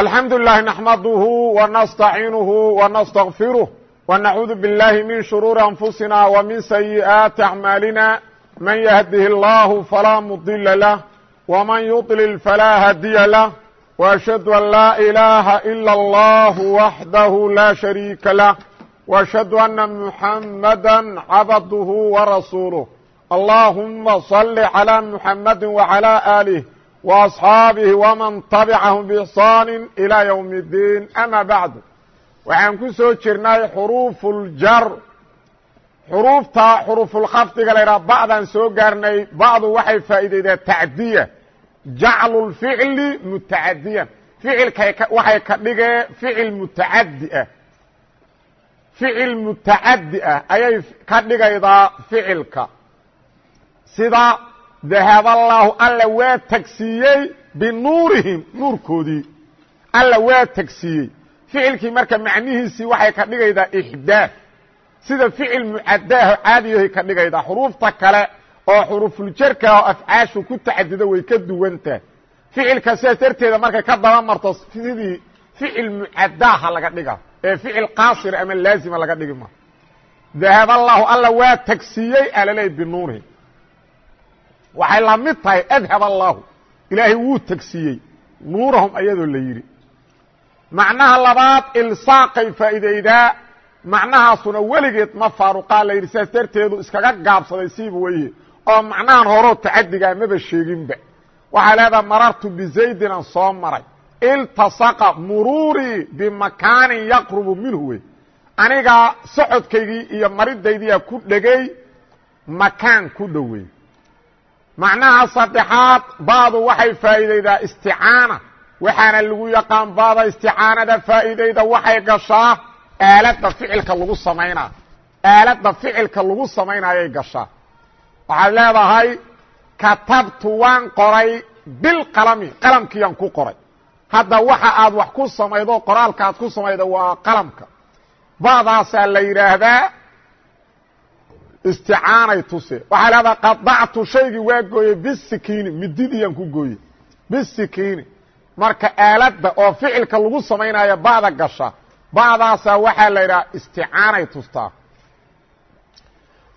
alxamdu للh نxمdه ونsتaعiنه ونsتغفiره ونعuudu bاللahi min شhروuر أنفuسina وmin سيئaaتi أعmاalina maن يهده الlه falaa مضل لah وmaن يضلل falaa hadiya lah وأشhهadu an laa إilaaha إilا الlه وaxdah la شharيika lah وأشhهadu أنa محamdا cabdه وrasuuله اللهuma صل عlى محamd وعlى آله وأصxaabihi وman tabcahm bإxsaan ilى ywm الdiin ama bacd waxaan ku soo jirnay xuruuf اljar xuruufta xuruufulkhafdiga la ydhaha ba'daan soo gaarnay ba'du waxay faa'iideydaa tacdiya jaclu اlficli mutacadiyan ficilkay waxay ka dhigee ficil mutacadi ah ficil mutacadi ah ayay ka dhigaydaa ficilka sida dahab allaahu alla waa tagsiiyey binuurihim nuurkoodii alla waa tagsiiyey ficilkii marka macnihiisii waxay ka dhigaydaa ixdaad sida ficil mucadaaho caadiyahay ka dhigaydaa xuruufta kale oo xurufuljarka oo afcaashu ku tacadido way ka duwantaha ficilka sidaas darteeda markay ka daba marto sidii ficil mucadaaha laga dhiga ee ficil qaasira ama laazima laga dhigi ma dahab allaahu alla waa tagsiiyey alaleey binuurihim waxay la mid tahay adhab allahu ilaahay wuu tegsiiyey nuurahum ayadoo la yidhi. Macnaha labaad ilsaaqay faa'iidaydaa macnahaasuna weligeed ma faaruqaa la yidhi sidaas darteedu iskaga gaabsaday siiba weye oo macnahan horoo tacadigaa maba sheeginba. Waxay leedaha marartu bizaydinaan soo maray. Iltasaqa muruurii bimakaanin yaqrubu minhu wey anigaa socodkaygii iyo maridaydiyaa ku dhegay makaan ku dhowey macnaha saddexaad baadu waxay faa'iidaydaa isticaana. Waxaana lagu yaqaan baada isticaanada faa'iidayda waxay gashaa aaladda ficilka lagu samaynaa aaladda ficilka lagu samaynayay gashaa. Waxaad leedahay katabtu waan qoray bilqalami qalamkiiyaan ku qoray. Hadda waxa aad wax ku samaydo qoraalka aad ku samaydo waa qalamka. Baadaasaa la yidhaahdaa isticaanay tuse. Waxaa leedaha qadactu shaygii waa gooyey bisikiini mididiyaan ku gooyey. Bisikiini marka aaladda oo ficilka lagu samaynayo ba'da gasha ba'daasaa waxaa la yidhaha isticaanay tustaa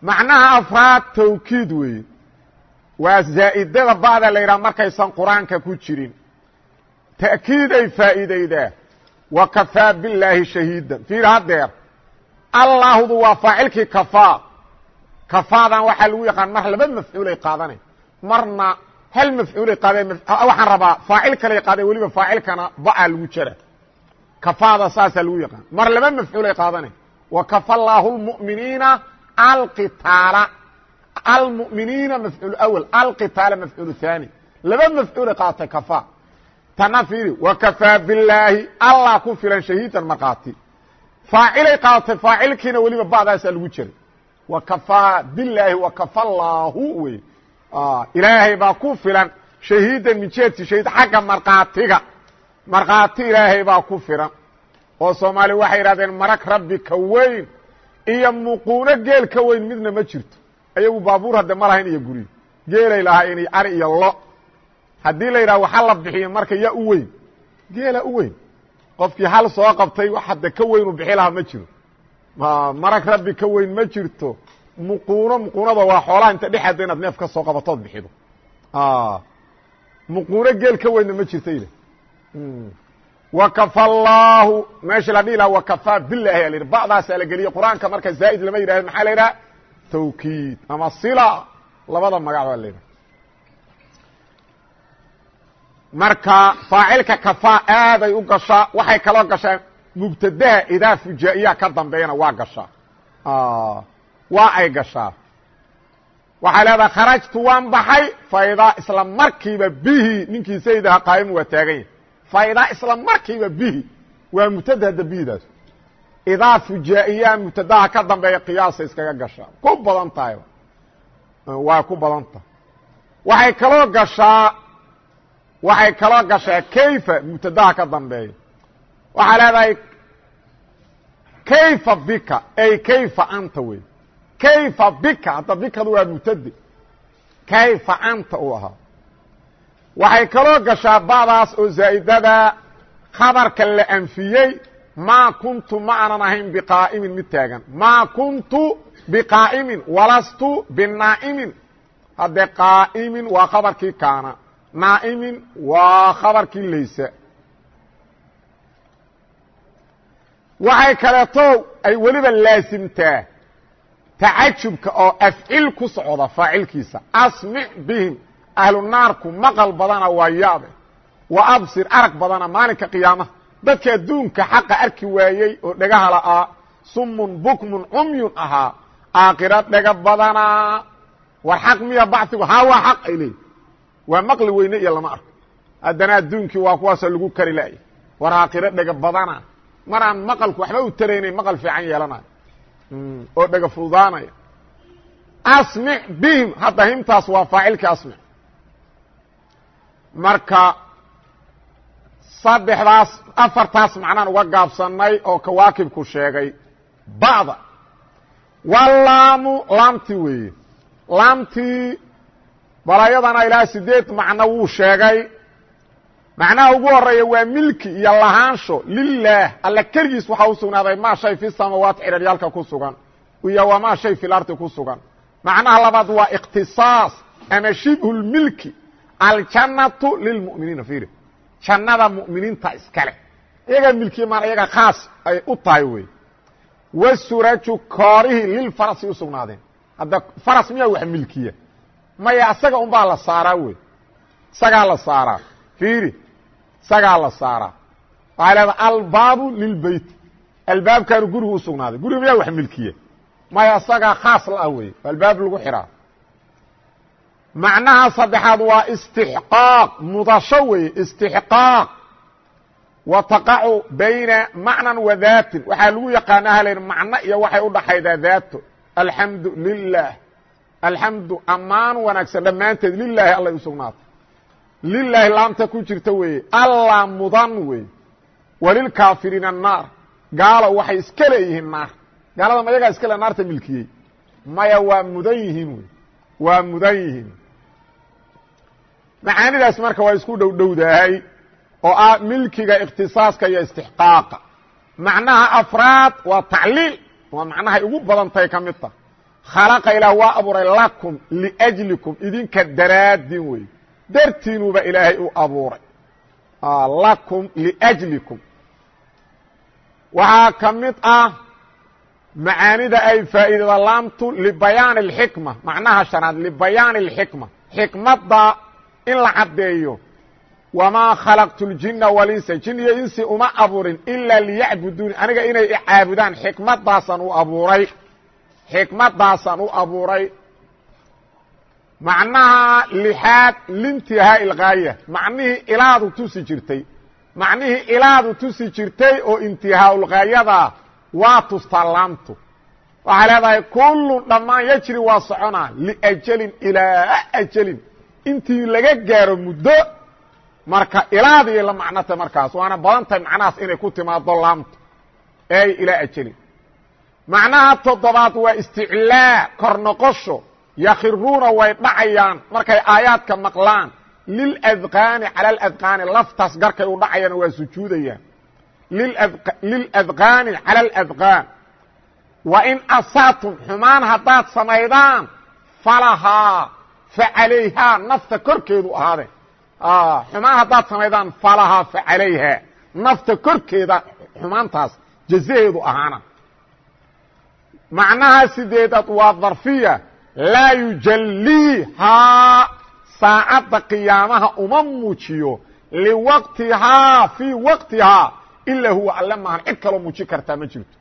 macnaha afraad tawkiid weeye. Waa zaa'idada ba'da la yidhaha markaysan qur'aanka ku jirin. Ta'kiiday faa'iidaydaa. Wa kafaa billaahi shahiidan. Fiir haddeer allaahdu waa faacilkii kafaa kafaadan waxaa lagu yaqaan mar laba mafcuulay qaadanayn marna hal mafcuulay qaadeen waxaan rabaa faacil kalay qaadeen weliba faacilkana ba'a lagu jara. Kafaada saasaa lagu yaqaan. Mar laba mafcuulay qaadanayn wa kafa allaahu lmu'miniina alqitaala. Almu'miniina mafcuul awal alqitaala mafcuul haani laba mafcuulay qaadatay kafa. Tana fiiri wa kafaa billaahi allah ku filan shahiidan maqaati faacilay qaadatay faacilkiina weliba ba'daasaa lagu jiray wakafaa bilaahi wakafa allaahu wey ilaahay baa ku filan. Shahiidan jihati shahiid xagga markhaatiga markhaati ilaahay baa ku filan. Oo soomaali waxay yidhahdeen marag rabbi ka weyn iyo muquuno geel ka weyn midna ma jirto. Ayagu baabuur hadde ma lahayn iyo guryo geelay lahayn iyo ari iyo lo. Haddii la yidhaha waxa la bixiyo marka yaa u weyn. Geela u weyn. Qofkii hal soo qabtay wax hadde ka weyn u bixi lahaa ma jiro marag rabbi ka weyn ma jirto. Muquuno muquunada waa xoolaha inta dhexaada inaad neef ka soo qabatood bixido. Muquuno geel ka weynna ma jirta ile wakafa allaahu meesha la dhihi laha wakafaa bilahi a la yidhi. Ba'daasaa la geliyey qur'aanka marka zaa'id lama yidhahdo maxaa la yidhaha? Tawkiid ama sila. Labada magac baa la yidhaha. Marka faacilka kafaa aaday u gashaa waxay kaloo gashaa mubtadaha idaa fujaa'iyaha ka dambeeyana waa gashaa. Waa ay gashaa. Waxay leedahay kharajtu waan baxay faydaa isla markiiba bihi ninkii saydaha qaa'imu waa taagan yahay. Faydaa isla markiiba bihi waa mubtada hadda bihidaas. Idaa fujaa'iyaha mubtadaha ka dambeeya qiyaasa iskaga gashaa. Ku badan tahay. Waa ku badan tahay. Waxay kaloo gashaa waxay kaloo gashaa kayfa mubtadaha ka dambeeya waxaa leedahay kayfa bika? Ay kayfa anta wey? Kayfa bika? Hadda bikadu waa mubtade kayfa anta? uu ahaa. Waxay kaloo gashaa ba'daas oo zaa'idada khabarka la anfiyey maa kuntu ma aanan ahayn biqaa'imin mid taagan. Maa kuntu biqaa'imin walastu binaa'imin. Haddee qaa'imin waa khabarkii kaana naa'imin waa khabarkii laysa waxay kaleeto ay weliba laasimtaa tacajubka oo afcil ku socda faacilkiisa. Asmic bihim ahlu naarku maqal badana waa yaabe wa absir arag badana maalinka qiyaamaha. Dadka adduunka xaqa arki waayey oo dhagaha la'aa sumun bukmun cumyun ahaa aakhira dhega badanaa war xaq miya bacigu haa waa xaq ay leeyiin waa maqli weyne iyo lama arko. Haddana adduunkii waa kuwaasoo lagu kari la'ya war aakhiro dhega badana maraan maqalku waxba u taraynay maqal fiican yeelanayo oo dhega fududaanaya asmic bihim hadda himtaas waa faacilkii asmic marka saddexdaas afartaas macnaan uga gaabsannay oo kawaakibku sheegay. Ba'da. Walaamu laamti weeye. Laamtii balayadana ilaa sideed macno wuu sheegay macnaha ugu horreeya waa milki iyo lahaansho lilaah alla keligiis waxaa u sugnaaday maa shay fi samaawaati ciraryaalka ku sugan. Iyo wamaa shay fi lardi ku sugan. Macnaha labaad waa ikhtisaas ama shibhu lmilki aljannatu lilmu'miniina fiiri. Jannada mu'miniinta iskale iyagaa milkiye maan iyaga khaas ay u tahay wey. Wasuraju koorihi lilfarasi u sugnaadeen. Hadda faras miyaa wax milkiya? Maya isaga un baa la saaraa wey. Isagaa la saaraa. Fiiri isagaa la saaraa waxay leedaha albaabu lilbeyt albaabkaanu gurigu u sugnaaday. Guriga miyaa wax milkiya maya isagaa khaas la-ah wey albaab lagu xiraa. Macnaha saddexaad waa istixqaaq. Mudasho weeye istixqaaq. Wa taqacu bayna macnan wa daatin waxaa lagu yaqaana halen macno iyo waxay u dhaxaydaa daato alxamdu lilah alxamdu ammaan wanaagsan. Dhammaanteed lilaahi allay u sugnaatay lilaahi laamta ku jirta weeye alla mudan wey walilkaafiriina annaar gaalo waxay iska leeyihiin naar gaalada ma yagaa iska le naarta milkiyey maya waa mudan yihiin wey waa mudan yihiin macaanidaas marka waa isku dhow dhowdahay oo ah milkiga ikhtisaaska iyo istixqaaqa macnaha afraad waa tacliil waa macnahay ugu badantahay ka mid tah khalaqa ilaah waa abuuray lakum liajlikum idinka daraadin wey dartiinuba ilaahay u abuuray lakum liajlikum waxaa ka mid ah macaanida ay faa'iidada laamtu libayaani اlxikma macnaha shanaad libayaani اlxikma xikmadda in la caddeeyo wamaa khalaqtu اljina walinsa jin iyo insi uma abuurin ilaa liyacbuduuni aniga inay icaabudaan xikmaddaasaan u abuuray xikmaddaasaan u abuuray macnaha lixaad lintihaa ilgaaya macnihii ilaadu tusi jirtay. Macnihii ilaadu tusi jirtay oo intihaaulgaayadaa waa tustaa laamtu. Waxay leedahay kullun dhammaan yajri waa soconaa liajalin ilaa ajalin. Intii laga gaaro muddo marka ilaadii la macnota markaas waana badan tahay macnahaas inay ku timaado laamtu. Ey ilaa ajalin. Macnaha toddobaad waa isticlaa kor noqosho yakhiruuna way dhacayaan. Markay aayaadka maqlaan liladqaani cala aladqaani laftaas garkay u dhacayaan waa sujuudayaan. Liladqaani cala aladqaan wa in asaatum xumaan haddaad samaydaan falahaa fa calayhaa nafta korkeedu ahaade. Xumaan haddaad samaydaan falahaa fa calayhaa nafta korkeeda xumaantaas jazaheedu ahaana. Macnaha sideedaad waa darfiya laa yujaliihaa saacadda qiyaamaha uma muujiyo liwaqtihaa fii waqtihaa ilaa huwa alle maahan cid kaloo muuji kartaa ma jirto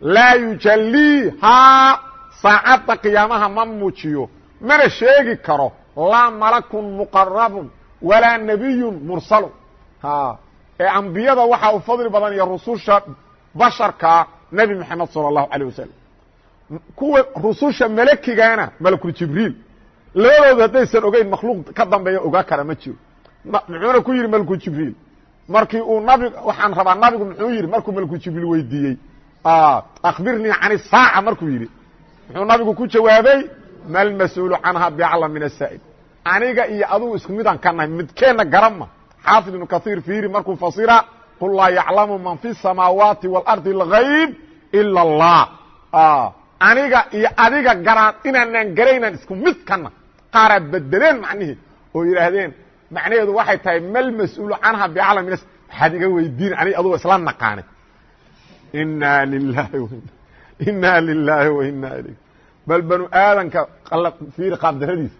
laa yujaliihaa saacadda qiyaamaha ma muujiyo mana sheegi karo laa malakun muqarabun walaa nebiyun mursalun ee ambiyada waxaa u fadli badan iyo rususha basharka nebi moxamed salى اllahu alيه wasalam kuwa rususha malkigana malkuljibriil labadooda haddaysan ogeyn makhluuq ka dambeeya ogaa kara ma jiro. Muxuuna ku yidhi malkuljibriil markii uu nabig waxaan rabaa nabigu muxuu yidhi markuu malkuljibriil weydiiyey. Akbirnii can isaaca markuu yidhi. Muxuu nabigu ku jawaabay malmas-uulu canha bicla min asaa'il aniga iyo adugu isku midaan ka nahay midkeenna garanma xaafid ibnu kaiir fiiri markuu fasira qul laa yaclamu man fi samaawaati waalardi اlgayb ila allah aniga iyo adiga garaan inaanaan garaynan isku mid kana qaaraa bedeleen macnihii oo yidhaahdeen macnaheedu waxay tahay mal mas'uulu canha biaclam min waxaad iga weydiin anig adugo isla naqaanay inaa lilahi inaa lilaahi wa inaa ilayh bal banu aadanka fiiri qaabdaradiisa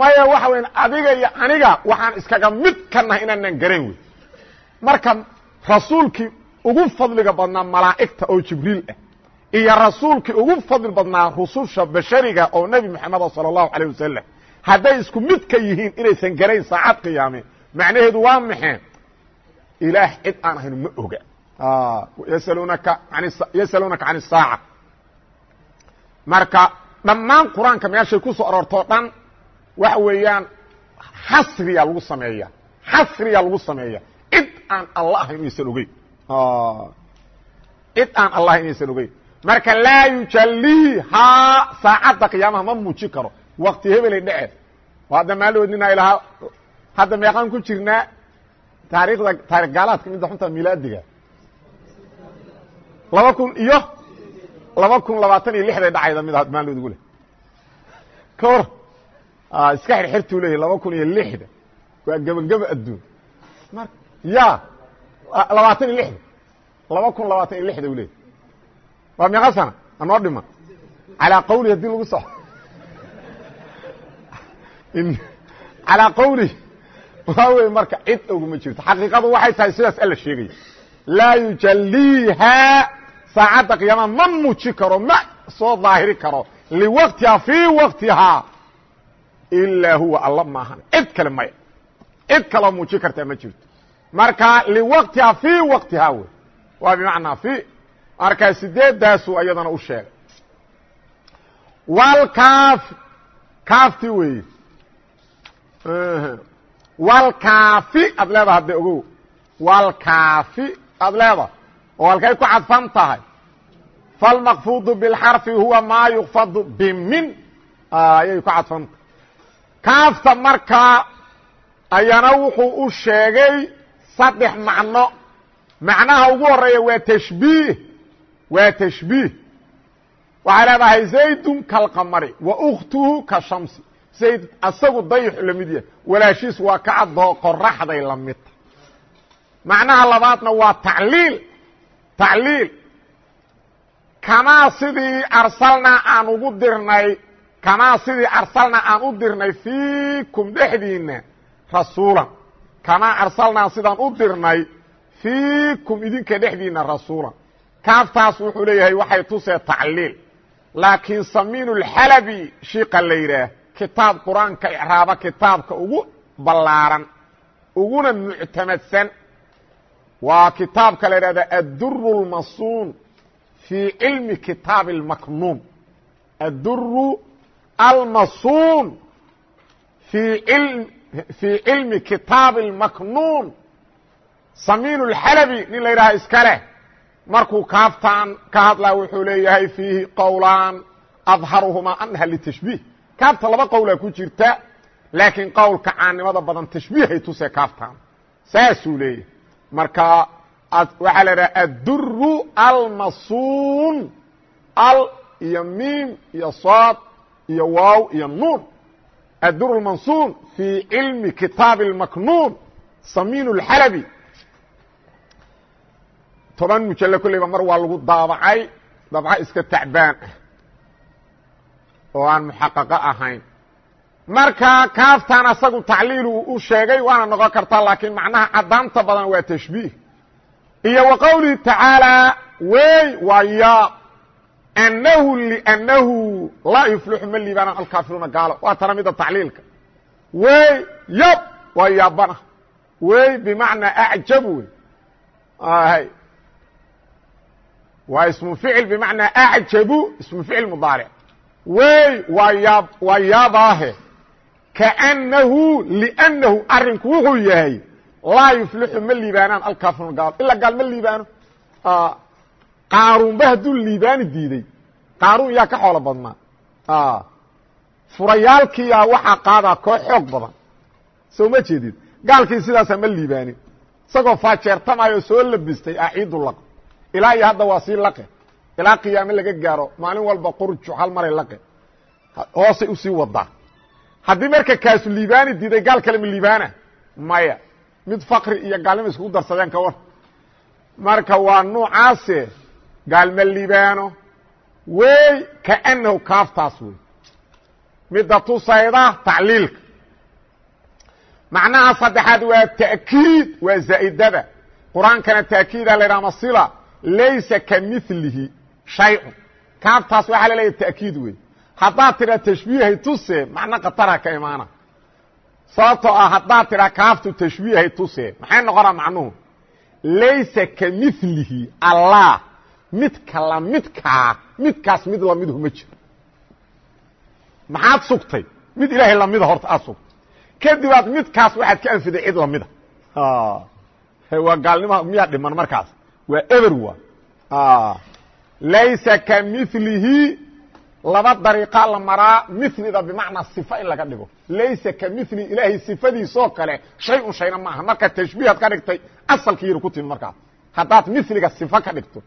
maya waxa weya adiga iyo aniga waxaan iskaga mid ka nahay inaanaan garayn wey. Marka rasuulkii ugu fadliga badnaa malaa'igta oo jibriil ah iyo rasuulkii ugu fadl badnaa rususha bashariga oo nebi moxameda sala allahu calayh wasalam hadday isku midka yihiin inaysan garayn saacad qiyaame macnaheedu waa maxee ilaah cid aan ahayn ma oga. Ah, Yasaluunaka anyasaluunaka can isaaca marka dhammaan qur'aanka meeshay ku soo aroortoo dhan waxa weeyaan xasriyaa lagu sameeya xasriyaa lagu sameeya cid aan alla ahayn inaysan ogeyn. Ah, cid aan allah inaysan ogeyn marka laa yujaliihaa saacadda qiyaamaha ma muujin karo. Wakti hebelay dhece hadda maalood nina ilahaa hadda meeqaan ku jirnaa taarikhda taarikh gaalaadka midda xunta milaadiga. Laba kun iyo laba kun labaatan iyo lixday dhacayda mid maalood ugu leh. Ka hor iska xirxirtuu leeyahy laba kun iyo lixda waa gebageba adduun. Ya labaatan iyo lixda laba kun labaatan iyo lixda u leeyahy waa meeqa sana anoo dhima. Calaa qawli haddii lagu soxo calaa qawli. Waa wey marka cid oguma jirto. Xaqiiqadu waxay tahay sidaas alla sheegaya laa yujaliihaa saacadda qiyaama ma muji karo ma soo daahiri karo. Liwaqtihaa fii waqtihaa ilaa huwa alla maahan cid kale maya cid kaloo muujin kartaa ma jirto. Marka liwaqtihaa fii waqtihaa wey waa bimacnaa fi marka sideedaasuu ayadana u sheegay. Walkaaf kaafti weeye walkaafi aad leedaha hadde ogow. Walkaafi aad leedaha oo halkay ku cadfan tahay. Falmaqfudu bilxarfi huwa maa yukfadu bimin. Ayay ku cadfan kaafta markaa ayana wuxuu u sheegay saddex macno. Macnaha ugu horreeya waa tashbiih waa tashbiih. Waxay leedahay zaydun kalqamari wa ukhtuhu ka shamsi. Zayd asagu dayixu la mid yahay. Walaashiis waa ka caddoo qoraxday la midta macnaha labaadna waa tacliil. Tacliil. Kamaa sidii arsalnaa aan ugu dirnay kamaa sidii arsalnaa aan u dirnay fiikum dhexdiinna rasuulan. Kamaa arsalnaa sidaan u dirnay fiikum idinka dhexdiinna rasuulan kaaftaas wuxuu leeyahay waxay tusee tacliil laakiin samiin اlxalabi shiiqa la yidhaah kitaab qur-aanka icraaba kitaabka ugu ballaaran uguna muctamadsan waa kitaabka la idhahda adduru اlmasuun fii cilmi kitaabi اlmaknuum adduru almasuun fii cilmi kitaabi اlmaknuun samiin اlxalabi nin la yidhaha iska leh markuu kaaftan ka hadlaa wuxuu leeyahay fiihi qowlaan adharuhumaa anaha litashbiih. Kaafta laba qowlaa ku jirta laakiin qowlka caannimada badan tashbiihay tuse kaaftan saasuu leeyahay. Marka waxaa la idhaha adduru almasuun al iyo miim iyo sood iyo waaw iyo nuun. Adduru lmansuun fii cilmi kitaabi اlmaknuun samiin اlxalabi toban mujallo kolleyba mar waa lagu daabacay. Dabco iska tacbaan. Ah oo aan muxaqaqo ahayn. Marka kaaftan asagu tacliil uu u sheegay waana noqon kartaa laakiin macnaha caddaanta badan waa tashbiih. Iyo wa qowlihi tacaalaa wey waa yaa. Annahu liannahu laa yuflixu ma liibaanaan alkaafiruuna gaalo. Waa tana mida tacliilka. Wey yab waa yaabana. Wey bimacnaa acjab wey waa ismu ficil bimacnaa acjabu ismu ficil mudaaric. Wey waa waa yaabaahe. Kaannahu liannahu arrinku wuxuu yahay laa yuflixu ma liibaanaan alkaafirun gaal. Ilaa gaal ma liibaano. Qaaruunba hadduu liibaani diiday qaaruun yaa ka xoolo badnaa. Furayaalkiyaa waxaa qaadaa koox xoog badan. Soo ma jeedid gaalkii sidaasa ma liibaanin isagoo faajeertamayo soo labistay ah ciidu laq ilaa iyo hadda waa sii laqe. Ilaa qiyaame laga gaaro. Maalin walba qurju hal maray laqe. Hoosay u sii wadaa haddii marka kaasu liibaani diiday gaal kale ma liibaana? Maya. Mid fakri iyo gaalnima iskugu darsadeen ka war. Marka waa nuucaase gaalma liibaano? Wey kaanahu kaaftaas wey midda tusayda tacliilka. Macnaha saddexaad waa ta'kiid waa zaa'idada. Qur'aankana ta'kiida la ydhaha masila laysa ka milihi shaycun kaaftaas waxaa la leeyahy ta'kiid wey haddaad tidhaa tashbiihay tuse macno khatara ka imaana sababtoo ah haddaad tidhaa kaaftu tashbiihay tuse maxay noqonaa macnuhu laysa ka milihi allah midka lamidkaa midkaas mid lamiduhu ma jiro maxaad sugtay mid ilaahay lamida horta aad sugtay kadib aad midkaas waxaad ka anfiday cid lamida waa gaalnima miyaa dhiman markaas waa eber wa laysa ka milihi laba dariiqa la maraa milida bimacnaa sifa in laga dhigo. Laysa ka mili ilaahay sifadiisoo kale shay un shayna maaha. Marka tashbiihaad ka dhigtay asalkii yar ku timi markaas haddaad miliga sifa ka dhigto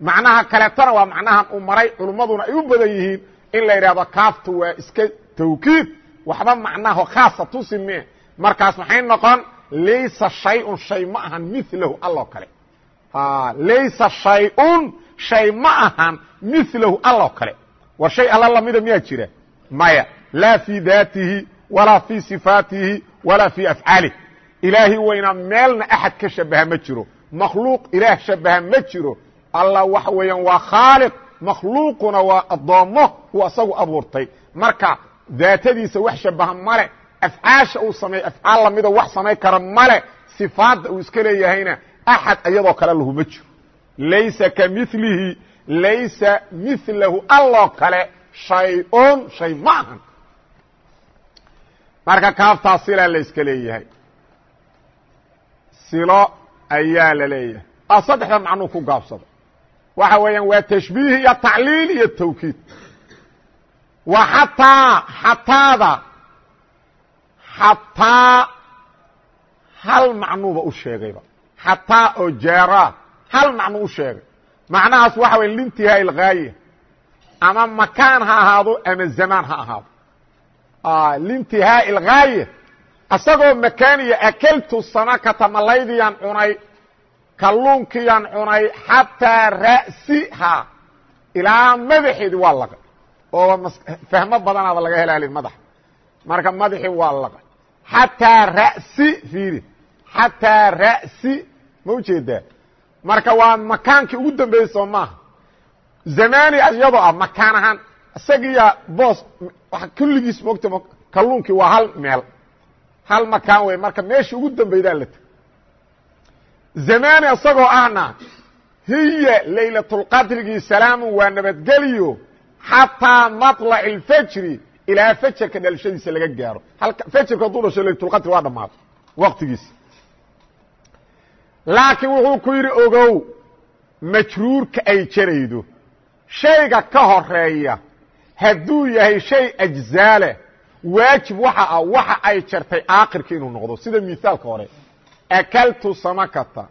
macnaha kaleetana waa macnahan uu maray culummaduna ay u badan yihiin in la yidhahdo kaaftu waa iska tawkiid waxba macnaho khaasa tusime markaas maxay noqon? Laysa shayun shay ma ahan milahu alloo kale laysa shayun shay ma ahan milahu alloo kale. War shay alla lamida miyaa jira? Maya. Laa fii daatihi walaa fii sifaatihi walaa fii afcaalih ilaahi weyna meelna axad ka shabaha ma jiro. Makhluuq ilaah shabaha ma jiro. Allah waxa weeyaan waa khaaliq makhluuquna waa addoommo uu asagu abuurtay. Marka daatadiisa wax shabaha male afcaasha uu sameey afcaal lamida wax samayn kara male sifaadda uu iska leeyahayna axad iyadoo kale lahu ma jiro laysa ka milihi laysa milahu alloo kale shay-un shay ma ahan marka kaaftaas silaa la iska leeyahay silo ayaa la leeyahay a saddexda macnuu ku gaabsado waxa weeyaan waa tashbiih iyo tacliil iyo tawkiid wa xataa xataada xataa hal macnuuba u sheegayba xataa oo jaaraa hal macnuu u sheegay. Macnahaas waxa waya lintihaa ilghaaya ama makaan ha ahaado ama zamaan ha ahaado. Lintihaa ilghaaya asagoo makaaniya akeltu samakata malaydiyaan cunay kalluunkiyaan cunay xataa ra'siha ilaa madaxeedi waa laqay oo fahmo badanaaba laga helaali madaxa marka madaxii waa laqay xataa ra'si fiiri. Xataa ra'si ma marka waa makaankii ugu dambeeyey soo maaha. Zamani iyadoo ah makaan ahaan isagiya boos kulligiis mogta kalluunkii waa hal meel. Hal makaan wey marka meeshii ugu dambeydaa la teg zamani isagoo ahna hiya laylatulqadrigii salaamu waa nabadgeliyo xataa maطlac اlfajri ilaa fajarka dhalashadiisa laga gaaro. Fajarka hadduu dhasho laylatulqadri waa dhammaaday waqtigiisa laakiin wuxuu ku yidhi ogow majruurka ay jaraydo shayga ka horreeya hadduu yahay shay ajzaaleh waajib waxa ah waxa ay jartay aakirka inuu noqdo. Sida miaalka hore akaltu samakata.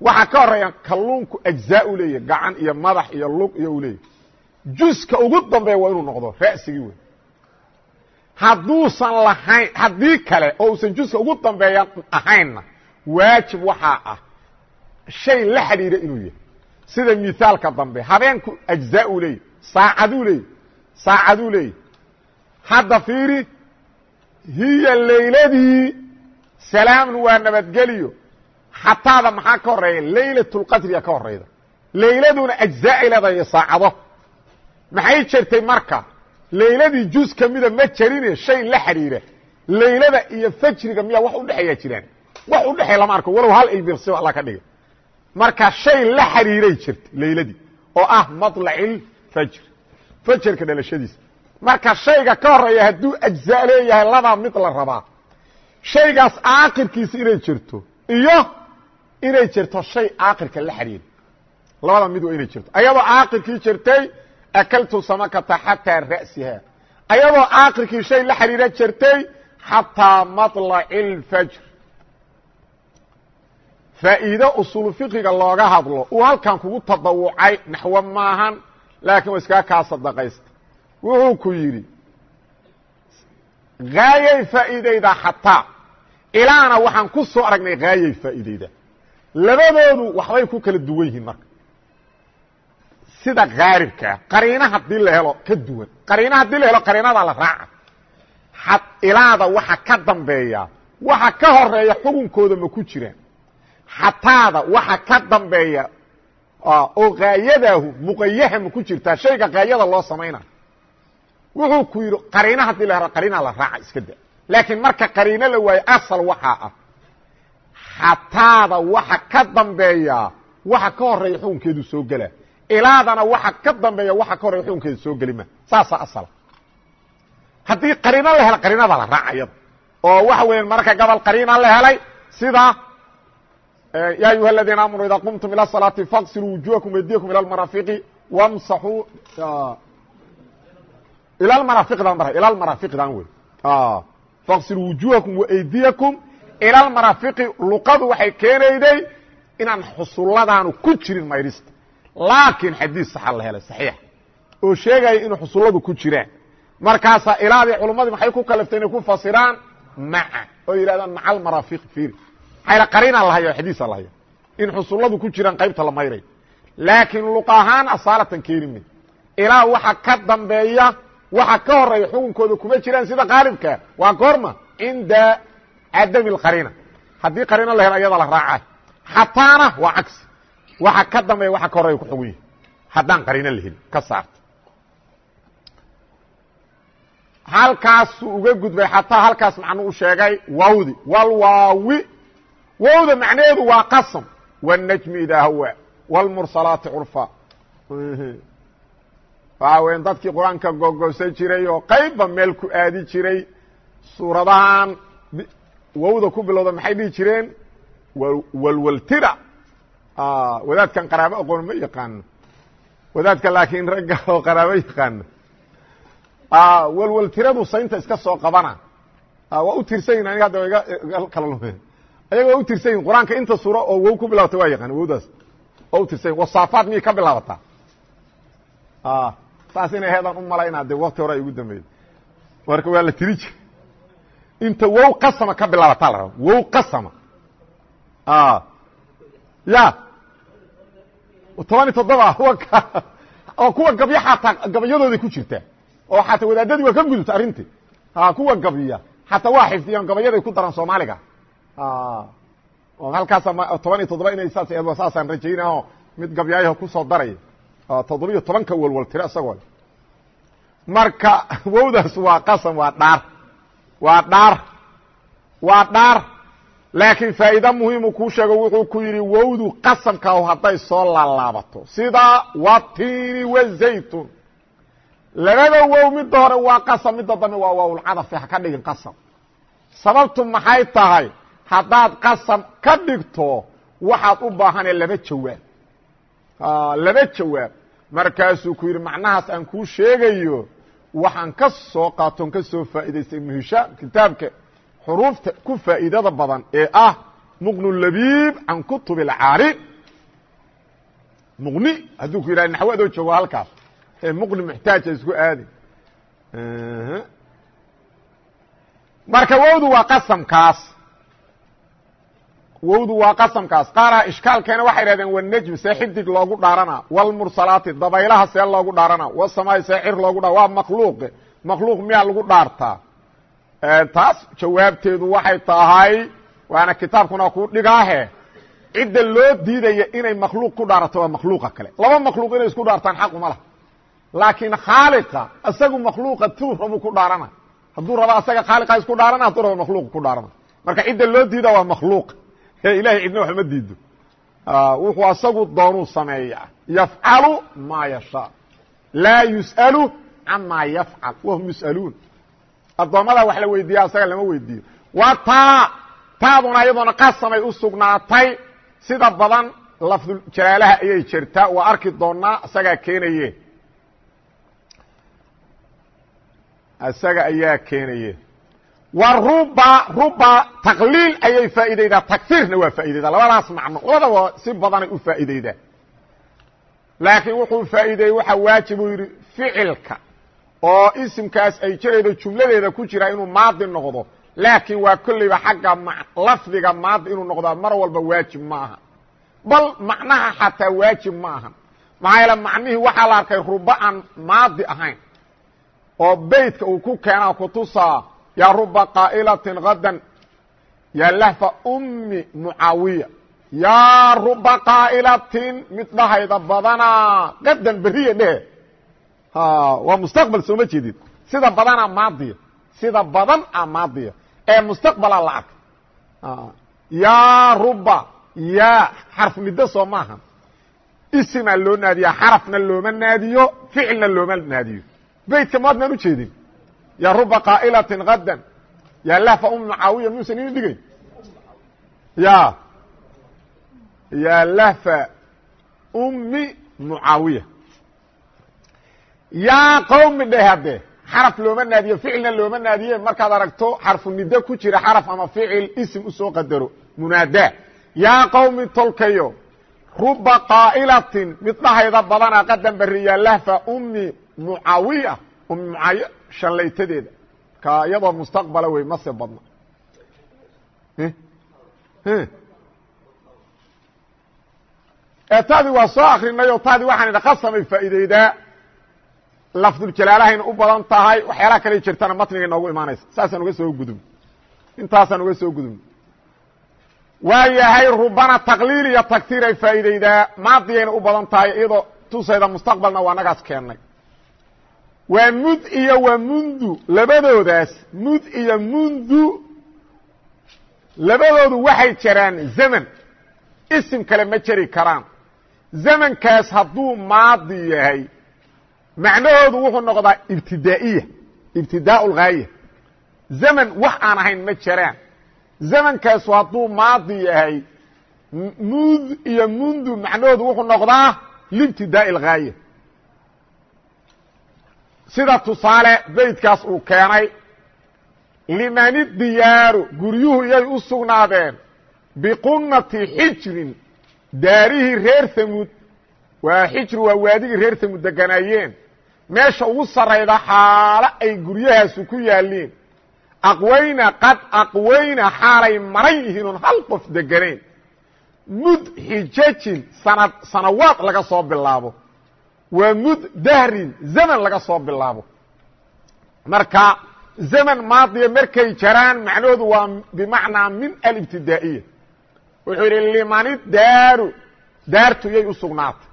Waxaa ka horreeya kalluunku ajzaa u leeyahy gacan iyo madax iyo lug iyo u leeyahy juska ugu dambeeya waa inuu noqdo ra'sigii wey hadduusan lahayn haddii kale oo uusan juska ugu dambeeya ahaynna waajib waxaa ah shay la xidhiira inuu yahay. Sida miaalka dambe habeenku ajzaa u leeyahy saacaduu leeyahy saacaduu leeyahy hadda fiiri hiya layladii salaamun waa nabadgeliyo. Xataada maxaa ka horreeya laylatulqadriya ka horeyda layladuna ajzaay leedahay saacado. Maxay jirtay marka? Layladii juz ka mida ma jarine shay la xidhiira laylada iyo fajriga miyaa wax udhexeeya jiraan wax udhexeeya lama arko walow hal ilbirsi alla ka dhigay marka shay la xidhiiray jirtay layladii oo ah maطlacilfajr fajarka dhalashadiisa marka shayga ka horeeya hadduu ajzaa leeyahay labaa mid la rabaa shaygaas aakirkiisa inay jirto iyo inay jirto shay aakirka la xidhiira labada mid waa inay jirto ayadoo aakirkii jirtay akaltu samakata xataa ra'siha ayadoo aakirkii shay la xidhiira jirtay xataa maطlaci اlfajr faa'iido usuulu fiqiga looga hadlo. Uu halkan kugu tadawucay naxwo maahan laakiin waa iskaga kaa sadaqaysta. Wuxuu ku yidhi haayay faa'iidayda xataa ilaana waxaan ku soo aragnay haayay faa'iidayda. Labadoodu waxbay ku kala duwan yihiin marka. Sida haaribkaa qariina haddii la helo ka duwan. Qariina haddii la helo qariinadaa la raaca. Ilaada waxa ka dambeeya waxa ka horreeya xukunkooda ma ku jiraan xataada waxa ka dambeeya oo haayadaahu muqayaha ma ku jirtaa shayga haayada loo samayna wuxuu ku yidhi qariina haddii la helo qariina la raaca iska da laakiin marka qariino la waayo asal waxaa ah xataada waxa ka dambeeya waxa ka horreeya xukunkeedu soo gela. Ilaadana waxa ka dambeeya waxa ka horreeya xukunkeedu soo gelima. Saasaa asala haddii qariino la helo qariinada la raaca iyada oo waxa weya marka gobol qariina la helay sida ya ayuha aladiina aamanu ida qumtum ila salaati faqsiluu wujuhakum waydiyakum ila lmarafiqi wamsaxuu ila lmarafiqdan bara ila lmarafiqdan wey. Faqsiluu wujuhakum waaydiyakum ila lmarafiqi luqadu waxay keenayday inaan xusulladaanu ku jirin mayrista. Laakiin xadiis saxa la helay saxiix. Oo sheegaya inuu xusulladu ku jiraan. Markaasaa ilaadii culummadii maxay ku kalaftay inay ku fasiraan? Maca. Oo yidhahdaan maca almarafiq fiiri maxayla qariinaa la haya xadiisa la haya in xusulladu ku jiraan qaybta la mayray. Laakiin luq ahaan asaalatan keeni may ilaa waxa ka dambeeya waxa ka horreeya xukunkooda kuma jiraan sida qaalibka. Waa goorma cinda cadami اlqariina haddii qariino la helo ayada la raaca xataana waa cagsi waxa ka dambeeya waxa ka horreeya ku xugun yahi haddaan qariino la helin ka saarto halkaasuu uga gudbay xataa halkaas macnu u sheegay wawdi. Walwaawi wowda macnaheedu waa qasam wالnajmi idaa hawa wاlmursalaati curfa waxa weya dadkii qur-aanka gogosan jiray oo qaybba meel ku aadi jiray suuradahan wowda ku bilowda maxay dhihi jireen walwaltira wadaadkan qaraabo aqoon ma yaqaano wadaadka laakiin ragga oo qaraabo yaqaano walwaltiradu saynta iska soo qabana waa u tirsan yihin aniga hadda iga kala lume ayaga waa u tirsan yihiin qur'aanka inta suuro oo wow ku bilaabata waa yaqaan wowdaas. Waa u tirsan yihiin wasaafaad miyay ka bilaabataa saas inay heedan u malaynaa de wakti hore ay ugu dambeeyey marka waa la tiri jir inta wow qasama ka bilaabataa la raba wow qasama. Ya. Toban iyo toddoba oo kuwa gabya xataa gabayadooday ku jirtaa oo xataa wadaadadii waa ka gudubta arrintii. Kuwa gabiya xataa waa xifdiyaan gabayaday ku daran soomaaliga halkaasa toban iyo toddoba inay saas saasaan rajaynao mid gabyaayaha ku soo daraya toddobiyo tobanka walwal tiro isagoo marka wowdaas waa qasam waa dhaar. Waa dhaar. Waa dhaar. Laakiin faa'iide muhiimu kuu sheego wuxuu ku yidhi wowdu qasamkaahu hadday soo laalaabato. Sida watini wazaytun labada wow midda hore waa qasam midda dambe waa waawlcadafi ha ka dhigin qasam. Sababtu maxay tahay haddaad qasam ka dhigto waxaad u baahanee laba jawaab. Laba jawaab. Markaasuu ku yidhi macnahaas aan kuu sheegayo waxaan ka soo qaatoon ka soo faa'idaystay ibnu kitaabka xuruufta ku faa'iidada badan ee ah muqnu labiib can kutub اlcaarib muqni hadduu ku yidhah naxwo adoo joogo halkaas. Muqni muxtaaja isku aadi. Marka wowdu waa qasamkaas wowdu waa qasamkaas. Qaara ishkaalkeena waxay idhahdeen wanajm see xidig loogu dhaarana. Wlmursalaati dabaylaha see loogu dhaarana. Wasamaai see cir loogu dha waa makhluuqe makhluuq miyaa lagu dhaartaa? Taas jawaabteedu waxay tahay waana kitaabkuna ku dhigaahe cidda loo diidaya inay makhluuq ku dhaarato waa makhluuqa kale. Laba makhluuq inay isku dhaartaan xaquma laha. Laakiin khaaliqa isagu makhluuqa tuu rabu ku dhaarana. Hadduu raba asaga khaaliqa isku dhaarana hadduu raba makhluuq ku dhaarana. Marka cidda loo diida waa makhluuq ilahay cidna wax ma diido wuxuu asagu doonuu sameeya yafcalu maa yashaa. Laa yus'alu camaa yafcal. Wahum yus'aluun. Addoommada wax la weydiiya asaga lama weydiiyo. Waa taa taaduna iyadoona qasamay u sugnaatay. Sida badan lafdujalaalaha ayay jirtaa. Waa arki doonaa isagaa keenaye isaga ayaa keenaye wa ruba taqliil ayay faa'iidaydaa. Tagsiirna waa faa'iidaydaa. Labadaas macno. Labadaba si badanay u faa'iidaydaa. Laakiin wuxuu faa'iideeyey waxaa waajib uu yidhi ficilka oo isimkaas ay jiraydo jumladeeda ku jira inuu maadi noqdo. Laakiin waa kolleyba xagga lafdiga maadi inuu noqdaa mar walba waajib ma aha. Bal macnaha xataa waajib ma aha. Maxaa yaele macnihii waxaa la arkay ruba aan maadi ahayn oo beytka uu ku keenaa kutusaa yaa ruba qaa'ilatin hadan yaa lahfa ummi mucaawiya yaa ruba qaa'ilatin mid dhahayda badanaa qadan beriya dhehe waa mustaqbal sooma jeedid. Sida badanaa maadiya sida badan a maadiya ee mustaqbalaa la arkay yaa ruba yaa xarf niddo soo maaha isimaa loo naadiya xarafna looma naadiyo ficilna looma naadiyo. Beytka maadnaan ujeedin yaa ruba qaa'ilatin hadan yaa lahfa um mucaawiya muusan ini dhigayn ya. Yaa lahfa ummi mucaawiya yaa qowmi dheh hadde. Xaraf looma naadiyo ficilna looma naadiye. Markaad aragto xarfu nido ku jira xaraf ama ficil isim u soo qadaro. Munaadaa yaa qowmi tolkayo. Ruba qaa'ilatin mid dhahayda badana qadan beriyaa lahfa ummi mucaawiya ummi mucaawiya shallaytadeeda. Ka iyadoo mustaqbala wey mase badna. Taadi waa soo akrinay oo taadi waxaan idha qasamay faa'iideydaa lafduljalaalahayn u badan tahay waxyaalaha kale jirtana matniga noogu imaanaysa. Saasaan uga soo gudubn intaasaan uga soo gudubn waa yahay rubana taqliil iyo tagtiir ay faa'iideydaa maadiyayna u badan tahay iyadoo tusayda mustaqbalna waa nagaas keennay waa mud iyo waa mundu labadoodaas mud iyo mundu labadoodu waxay jiraan zaman. Isim kale ma jeri karaan. Zamankaas hadduu maadi yahay macnahoodu wuxuu noqdaa ibtidaa'iya ibtidaa lgaaya zaman wax aan ahayn ma jiraan zamankaasu hadduu maadi yahay mud iyo mundu macnahoodu wuxuu noqdaa libtidaa'i algaaya sida tusaale beydkaas uu keenay limani diyaaru guryuhu iyay u sugnaadeen biqunnati xijrin daarihii reer hamuud waa xijru waa waadigii reer hamuud deganaayeen. Meesha ugu sarrayda xaalo ay guryahaasu ku yaalliin. Aqwayna qad aqwayna xaalay maran yihiin oon hal qof deganayn. Mud xijajin sanad sanawaad laga soo bilaabo waa mud dahrin zaman laga soo bilaabo. Marka zaman maadiya markay jaraan macnahoodu waa bimacnaa min alibtidaa'iya wuxuu yidhi limani daaru daartu yay u sugnaatay.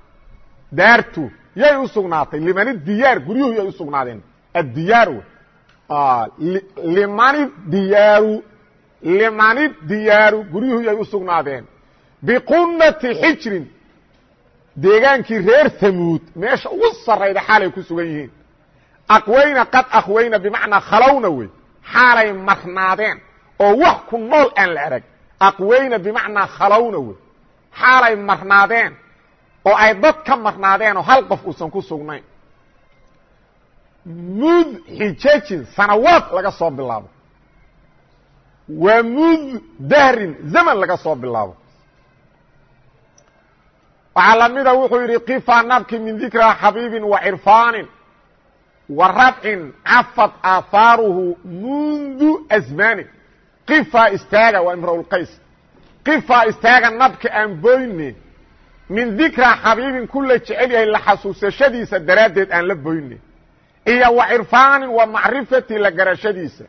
Daartu yay u sugnaatay. Limani diyaar guryuhu yay u sugnaadeen. Addiyaar w limani diyaaru limani diyaaru guryuhu yay u sugnaadeen. Biqunnati xijrin deegaankii reer hamuud meesha ugu sarrayda xaalay ku sugan yihiin. Aqwayna qad aqwayna bimacnaa khalowna wey. Xaalay marnaadeen oo wax ku nool aan la arag. Aqwayna bimacnaa khalowna wey. Xaalay marnaadeen oo ay dad ka marnaadeen oo hal qof uusan ku sugnayn. Mud xijajin sanawaad laga soo bilaabo. Waa mud dahrin zaman laga soo bilaabo waxaa lamida wuxuu yidhi kifa nabki min dikra xabiibin wa cirfaanin wa rabcin cafad aahaaruhu mundu asmaanin. Kifa istaaga waa imra'ulqays kifa istaaga nabka aan boyne min dikra xabiibin ku la jecel yahay la xasuusashadiisa daraaddeed aan la boyne iyo wa cirfaanin wa macrifatii la garashadiisa.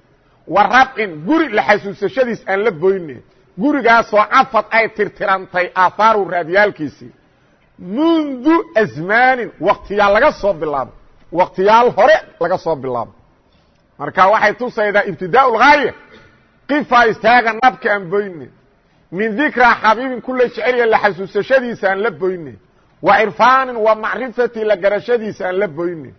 Wa rabcin guri la xasuusashadiis aan la boyne gurigaasoo cafad ay tirtirantay aahaaruhu raadyaalkiisii mundu asmaanin waktiyaal laga soo bilaabo. Waktiyaal hore laga soo bilaabo. Marka waxay tusaydaa ibtidaa lgaaya kifa istaaga nabka aan boyne min dikra xabiibin kula jecelya la xasuusashadiisa aan la boyne wa cirfaanin wa macrifatii la garashadiisa aan la boyne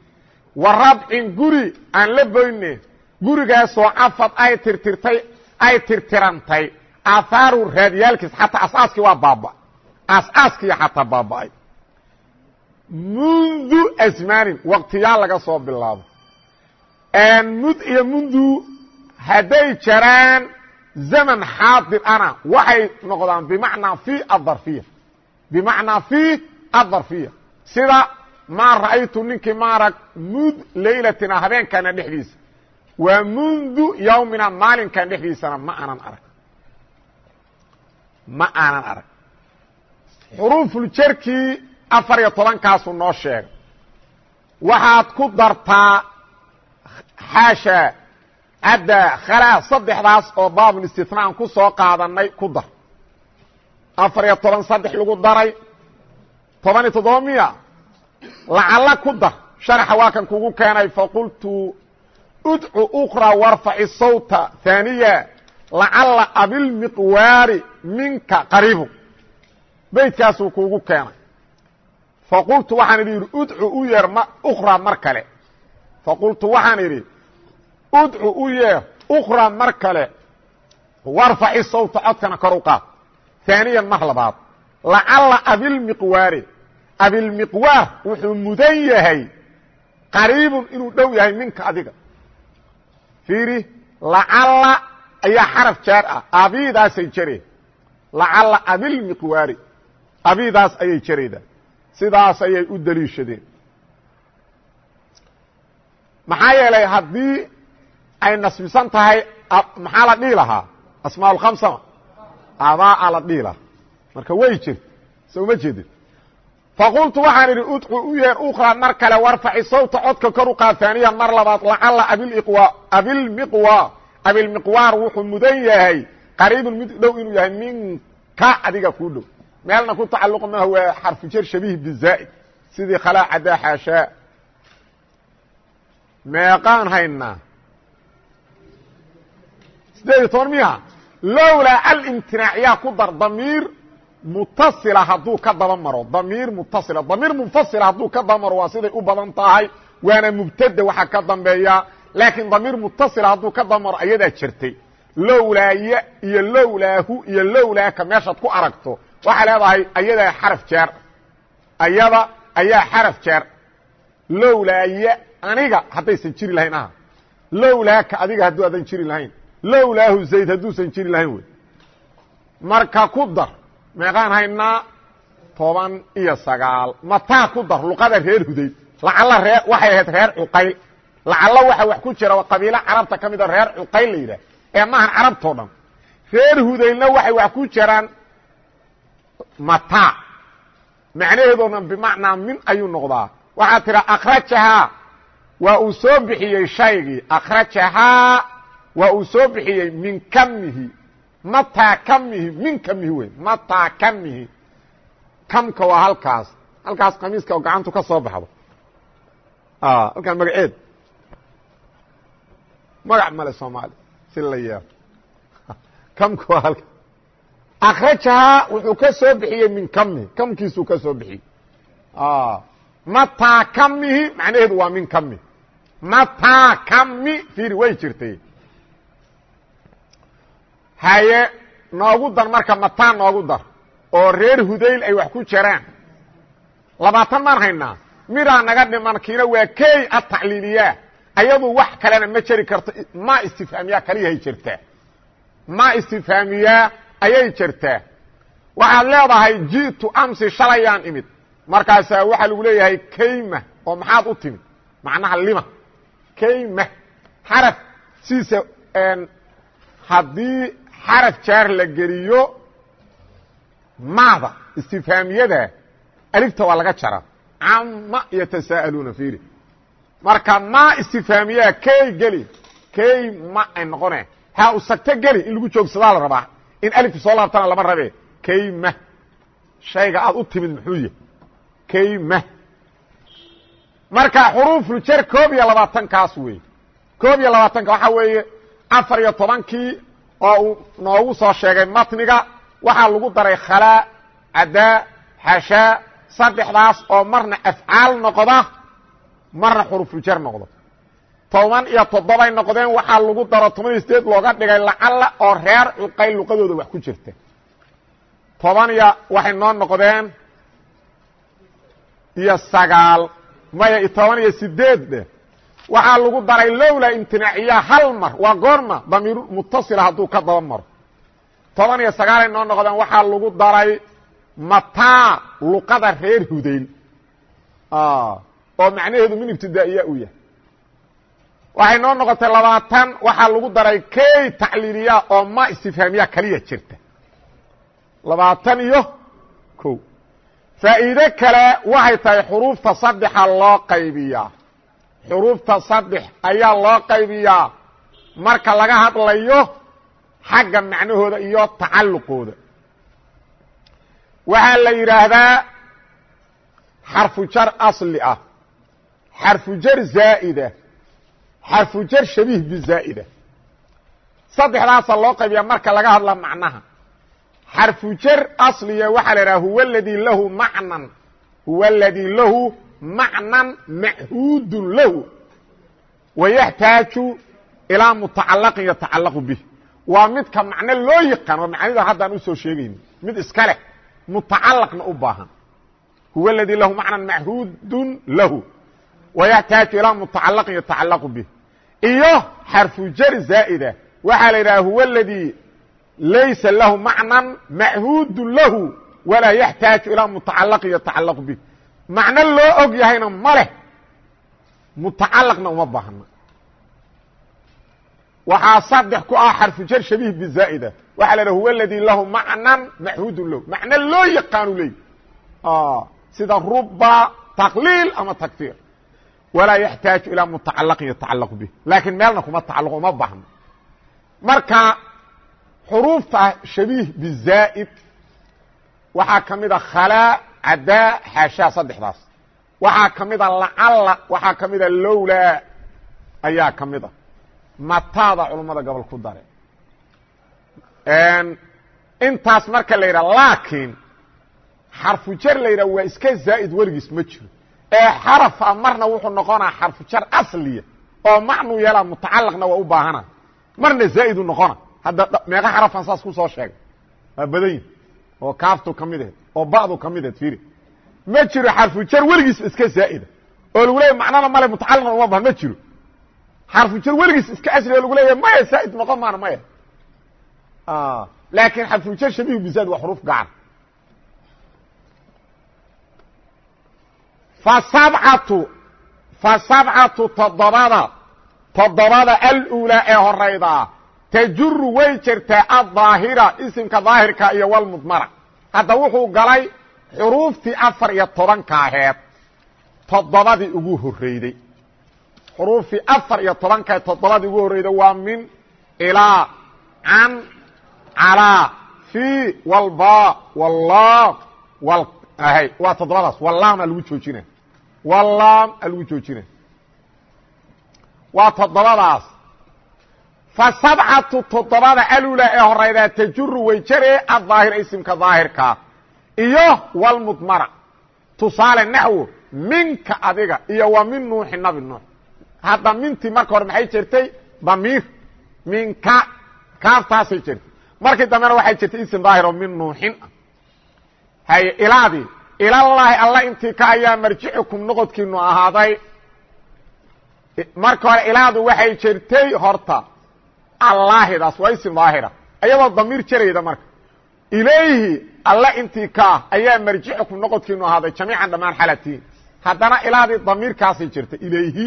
wa rabcin guri aan la boyne gurigaasoo cafad ay tirtirtay ay tirtirantay. Aahaaru raadiyaalkiis xataa asaaskii waa baaba aasaaskiiya xataa baaba'ay. Mundu asmaanin waktiyaal laga soo bilaabo. Mud iyo mundu hadday jaraan zaman xaadir ana waxay noqdaan bimacnaa fi adarfiya bimacnaa fi adarfiya sida maa ra'aytu ninkii maarag mud laylatina habeenkana dhexdiisa. Waa mundu yawmina maalinkan dhexdiisana ma aanan arag. Ma aanan arag xuruufuljarkii afar iyo tobankaasu noo sheegay waxaad ku dartaa xaasha cadda khalaa saddexdaas oo baabul istitnaan ku soo qaadanay ku dar. Afar iyo toban saddex lagu daray. Toban iyo toddoba miya lacalla ku dar. Sharaxa waa kan kugu keenay faqultu udcu ukra warfaci sawta haaniya lacalla abilmiqwaari minka beydkaasuu kuugu keenay. Faqultu waxaan idhi udcu u yeer m ukra mar kale. Faqultu waxaan idhi udcu u yeer ukra mar kale. Warfaci sawta codkana kor u qaad. Haaniyan mar labaad. Lacalla abilmiqwaari abilmiqwaar wuxuu mudan yahay. Qariibun inuu dhow yahay minka adiga. Fiiri lacalla ayaa xaraf jaar ah. Abidaasay jareen lacalla abilmiqwaari abidaas ayay jaraydaa sidaas ayay u deliishadeen maxaa yeelay haddii ay nasbisan tahay maxaa la dhihi lahaa? Asmaaulkhamsama adaa la dhihi lahaa. Marka way jirta so uma jeedin. Faqultu waxaan idhi udcu u yeer ukra mar kale warfaci sawta codka kor u qaataaniya mar labaad lacalla abilmiqwa abilmiqwaar wuxuu mudan yahay. Qariibun mid dhow inuu yahay minka adiga kuu dhow meelna ku tacalluq maaha waa xarfu jer shabiih bizaa'id sidii khalaa cadaa xaashaa meeqaan haynaa sideed iyo toban miya lowlaa alimtinaaciyaa ku dar damiir mutasila hadduu ka daba maro. Damiir mutasila. Damiir munfasila hadduu ka daba maro waa siday u badan tahay waana mubtada waxaa ka dambeeya. Laakiin damiir mutasila hadduu ka daba maro ayadaa jirtay lowlaaya iyo lowlaahu iyo lowlaaka meeshaad ku aragto waxaa leedahay ayadaa xaraf jaar ayada ayaa xaraf jaar lowlaaya aniga haddaysan jiri lahayn aha. Lowlaaka adiga hadduu adan jiri lahayn. Lowlaahu zayd hadduusan jiri lahayn wey. Marka ku dar meeqaan haynaa toban iyo sagaal. Mataa ku dar luqada reer huday lacalla reer waxay ahayd reer cuqayl. Lacalla waxa wax ku jira qabiilo carabta ka mida reer cuqayl la yidhaah ee maahan carabtao dhan. Reer hudaylna waxay wax ku jiraan mataa macnaheedoona bimacnaa min ayuu noqdaa. Waxaa tidha akhrajahaa waa uu soo bixiyey shaygii. Akhrajahaa waa uu soo bixiyey min kamihi mataa kamihi min kamihi wey mataa kamihi kamka waa halkaas. Halkaas kamiiska oo gacantu ka soo baxdo. Halkaan magaceed. Magac male soomaali. Si la yeelo kamka waa halka akrajahaa wuxuu ka soo bixiyey min kamihi kamkiisuu ka soo bixiyey mataa kamihi macnaheedu waa min kamihi mataa kami fiiri way jirtay haye noogu dar marka mataa noogu dar oo reer hudayl ay wax ku jiraan labaatan maan haynaa midaa naga dhiman kiina waa key atacliiliyaa ayadu wax kalena ma jeri karto ma istifhaamiyaa kaliyahay jirtaa ma istifhaamiyaa ayay jirtaa waxaad leedahay ji'tu amsi shalayaan imid. Markaasaa waxaa lagu leeyahay kayma oo maxaad u timid? Macnaha lima. Kayma. Xaraf. Siisa haddii xaraf jaar la geliyo maada istifhaamiyada alifta waa laga jara cama yatasaa'aluuna fiiri marka ma istifhaamiyaa kay geli. Kay ma ay noqone ha u sagto geli in lagu joogsadaa la rabaa in alifka soo laabtana lama rabe. Kayma. Shayga aad u timid muxuu yahy kayma. Marka xuruufuljar koob iyo labaatankaas weeye. Koob iyo labaatanka waxaa weeye afar iyo tobankii oo uu noogu soo sheegay matniga waxaa lagu daray khalaa cadaa xashaa saddexdaas oo marna afcaal noqda marna xurufuljar noqdo toban iyo toddobay noqdeen waxaa lagu daro toban iyo sideed looga dhigay lacalla oo reer cuqayl luqadooda wax ku jirta. Toban iyo waxay noo noqdeen iyo sagaal maya toban iyo sideed dheh waxaa lagu daray lowla imtinaaciya hal mar waa goorma damiir mutasila hadduu ka daba maro. Toban iyo sagaalay noo noqdeen waxaa lagu daray mataa luqada reer hudayl oo macnaheedu min ibtidaa'iya uu yahay waxay noo noqotay labaatan waxaa lagu daray key tacliiliya oo ma istifhaamiya kaliya jirta. Labaatan iyo ko faa'iide kale waxay tahay xuruufta saddexa loo qaybiyaa. Xuruufta saddex ayaa loo qaybiyaa marka laga hadlayo xagga macnahooda iyo tacalluqooda. Waxaa la yidhaahdaa xarfu jar asli ah xarfu jar zaa'ida xarfu jar shabiih bizaa'ida saddexdaasa loo qaybiyaa marka laga hadla macnaha. Xarfu jar asliya waxaa la idhaha huwa ladii lahu macnan. Huwa aladii lahu macnan machuudun lahu. Wayaxtaaju ilaa mutacalaqin yatacalaqu bih. Waa midka macno loo yaqaan waa macnida haddaan u soo sheegayni mid iska leh mutacalaqna u baahan. Huwa aladii lahu macnan machuudun lahu. Wayaxtaaju ilaa mutacalaqin yatacalaqu bih iyo xarfu jar zaa'ida waxaa la yidhaha huwa aladii laysa lahu macnan machuudun lahu walaa yaxtaaju ilaa mutacalaqin yatacalaqu bih. Macno loo og yahayna ma leh mutacalaqna uma baahna. Waxaa saddex ku ah xarfu jar shabiih bizaa'ida waxaa la dhaha huwa aladii lahu macnan machuudun lahu. Macno loo yaqaanu leey sida ruba taqliil ama takfiir walaa yaxtaaju ilaa mutacalaqin yatacalaqu bih. Laakiin meelna kuma tacalaqo uma baahno marka xuruufta shabiih bizaa'id waxaa ka mida khalaa cadaa xaashaa saddexdaas. Waxaa ka mida lacalla waxaa ka mida lowlaa ayaa ka mid a. Mataada culummada gobol ku dare. Intaas marka la yidhaha laakiin xarfu la yidhaha waa iska zaa'id weligiis ma jiro ee xarafa marna wuxuu noqonaa xarfu jar asliya oo macnuu yeelaa mutacalaqna waa u baahana. Marna zaa'idu noqona. Hadda meeqa xarafan saas ku soo sheegay. Waa badan yihi oo kaaftu ka mid ahed oo ba'du ka mid ahed fiiri. Ma jiro xarfu jar weligiis iska zaa'ida oo lagu leeyahy macnana male mutacalaqna uma baahan ma jiro. Xarfu jar weligiis iska asli oo lagu leeyahay maya zaa'id noqon maana maya laakiin xarfu jar shabihu bizaad waa xuruuf gacan fasabcatu fasabcatu toddobada toddobada alulaa ee horayda tajuru way jirtaa addaahira isimka daahirka iyo walmudmara. Hadda wuxuu galay xuruuftii afar iyo tobanka aheed toddobadii ugu horreyday xuruuftii afar iyo tobankae toddobadii ugu horreyday waa min ilaa can calaa fi walba walla waa toddobadaas wallaam aa lagu joojina wallaam aa lagu joojina waa toddobadaas. Fa sabcatu toddobada alula ee horaydaa tajuru way jaree addaahira isimka daahirkaa iyo walmudmara tusaale naxwo minka adiga iyo wa min nuuxi nabi nuux. Hadda mintii marka hore maxay jirtay? Damiir. Minka. Kaaftaasay jirtay. Markii dambena waxay jirtay isim daahiro ah ilallaahi alla intii ka ayaa marjicukum noqodkiinu ahaaday. Marka hore ilaadu waxay jirtay horta allaahidaas waa isim daahira. Ayadoo damiir jarayda marka. Ilayhi alla intii ka ah ayaa marjicukum noqodkiinu ahaaday jamiican dhammaan xalatiin haddana ilaadii damiirkaasay jirtay ilayhi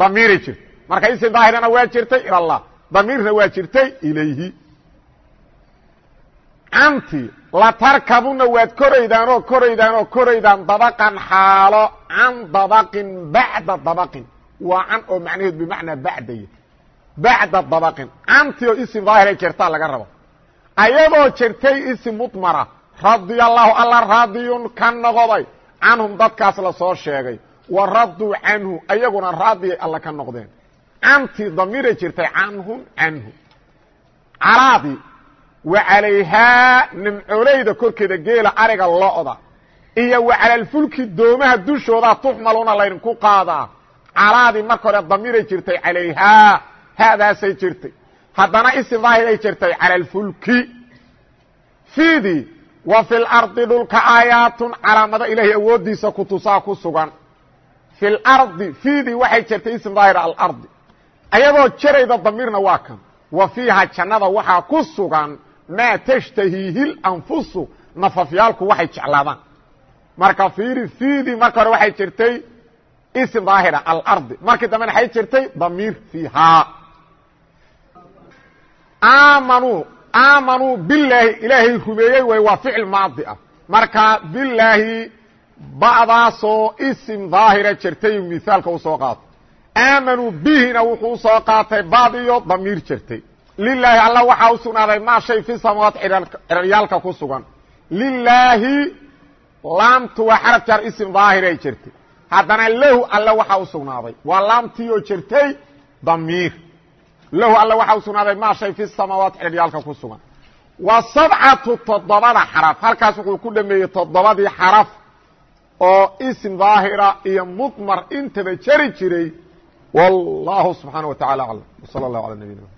damiiray jirtay. Marka isim daahirana waa jirtay ilallah damiirna waa jirtay ilayhi. Canti latarkabuna waad koraydaan oo koraydaan dabaqan xaalo can dabaqin bacda dabaqin. Waa can oo macnaheed bimacnaa bacdaya bacda dabaqin. Canti oo isim daahira jirtaa laga rabo. Ayadoo jirtay isim mudmara radia allahu alla raadiyun ka noqday. Canhum dadkaas la soo sheegay. Wa raduu canhu ayaguna raadiyay alla ka noqdeen. Canti damiiray jirtay canhum canhu. Calaadii wa calayhaa nimcolayda korkeeda geela ariga lo'da iyo wa calalfulki doomaha dushoodaa tuxmaluna laydinku qaadaa. Calaadii marka hore damiiray jirtay calayhaa haadaasay jirtay. Haddana isim daahiray jirtay calalfulki fiidii wa fi lardi dhulka aayaatun calaamado ilaahay awooddiisa ku tusaa ku sugan. Fi lardi fiidii waxay jirtay ism daahira alardi ayadoo jarayda damiirna waa kan. Wa fiiha jannada waxaa ku sugan maa tashtahiihi lanfusu nafafyaalku waxay jeclaadaan. Marka fiiri fiidii marka hore waxay jirtay ism daahira alardi markii dambena waxay jirtay damiir fiihaa aamanuu aamanuu bilaahi ilaahay rumeeyey way waa ficil maadi ah. Marka bilaahi ba'daasoo isim daahira jirtay misaalka u soo qaatay aamanuu bihina wuxuu u soo qaatay damiir jirtay lilaahi alla waxaa u sugnaaday maa shay fi samaawaat ciraryaalka ku sugan. Lilaahi laamtu waa xaraf jaar isim daahiray jirtay. Haddana lahu alle waxaa u sugnaaday. Waa laamtii oo jirtay damiir. Lahu alle waxaa u sugnaaday maa shay fi samaawaat ciraryaalka ku sugan. Wa sabcatu toddobada xaraf. Halkaas wuxuu ku dhameeyey toddobadii xaraf oo ism daahira iyo mudmar intaba jari jiray. Wallahu subxaana wa tacala aclam. Wsala allahu ala nabiyina